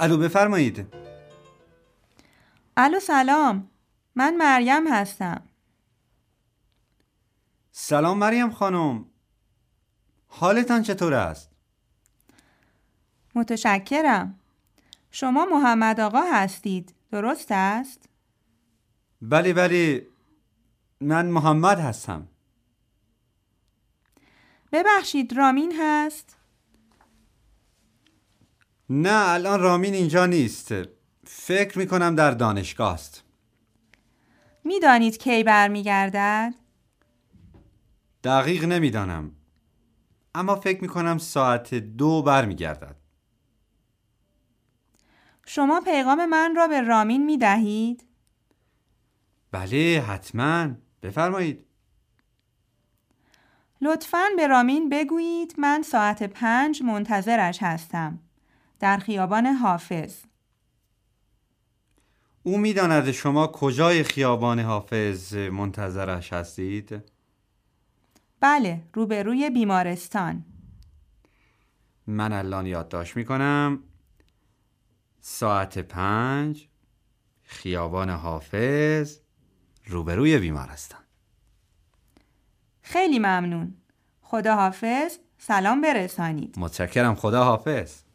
الو بفرمایید. الو سلام. من مریم هستم. سلام مریم خانم. حالتان چطور است؟ متشکرم. شما محمد آقا هستید. درست است؟ بله بله. من محمد هستم. ببخشید رامین هست؟ نه الان رامین اینجا نیست. فکر می کنم در دانشگاه است. می‌دانید کی برمیگردد؟ دقیق نمی‌دانم. اما فکر می کنم ساعت دو برمیگردد. شما پیغام من را به رامین می دهید؟ بله حتما. بفرمایید. لطفاً به رامین بگویید من ساعت پنج منتظرش هستم. در خیابان حافظ. او می‌داند شما کجای خیابان حافظ منتظرش هستید؟ بله روبروی بیمارستان. من الان یادداشت می کنم ساعت پنج خیابان حافظ روبروی بیمارستان. خیلی ممنون. خدا حافظ سلام برسانید. متشکرم خدا حافظ